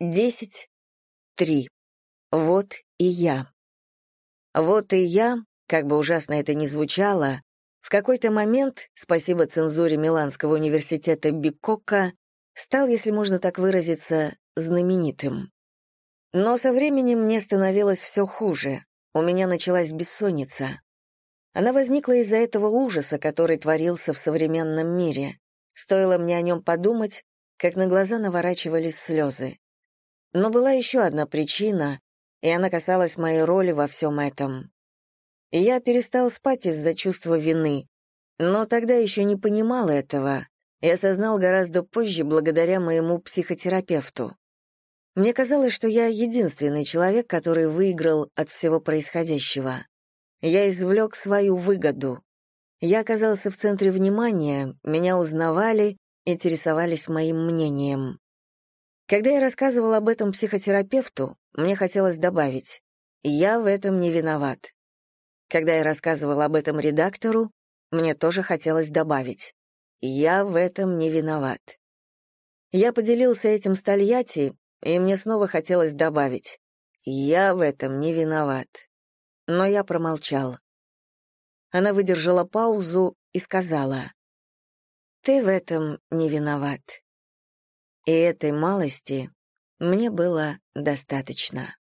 Десять. Три. Вот и я. Вот и я, как бы ужасно это ни звучало, в какой-то момент, спасибо цензуре Миланского университета Бикока, стал, если можно так выразиться, знаменитым. Но со временем мне становилось все хуже. У меня началась бессонница. Она возникла из-за этого ужаса, который творился в современном мире. Стоило мне о нем подумать, как на глаза наворачивались слезы. Но была еще одна причина, и она касалась моей роли во всем этом. Я перестал спать из-за чувства вины, но тогда еще не понимал этого и осознал гораздо позже благодаря моему психотерапевту. Мне казалось, что я единственный человек, который выиграл от всего происходящего. Я извлек свою выгоду. Я оказался в центре внимания, меня узнавали, интересовались моим мнением. Когда я рассказывал об этом психотерапевту, мне хотелось добавить «я в этом не виноват». Когда я рассказывал об этом редактору, мне тоже хотелось добавить «я в этом не виноват». Я поделился этим с Тольятти, и мне снова хотелось добавить «Я в этом не виноват». Но я промолчал. Она выдержала паузу и сказала «Ты в этом не виноват». И этой малости мне было достаточно.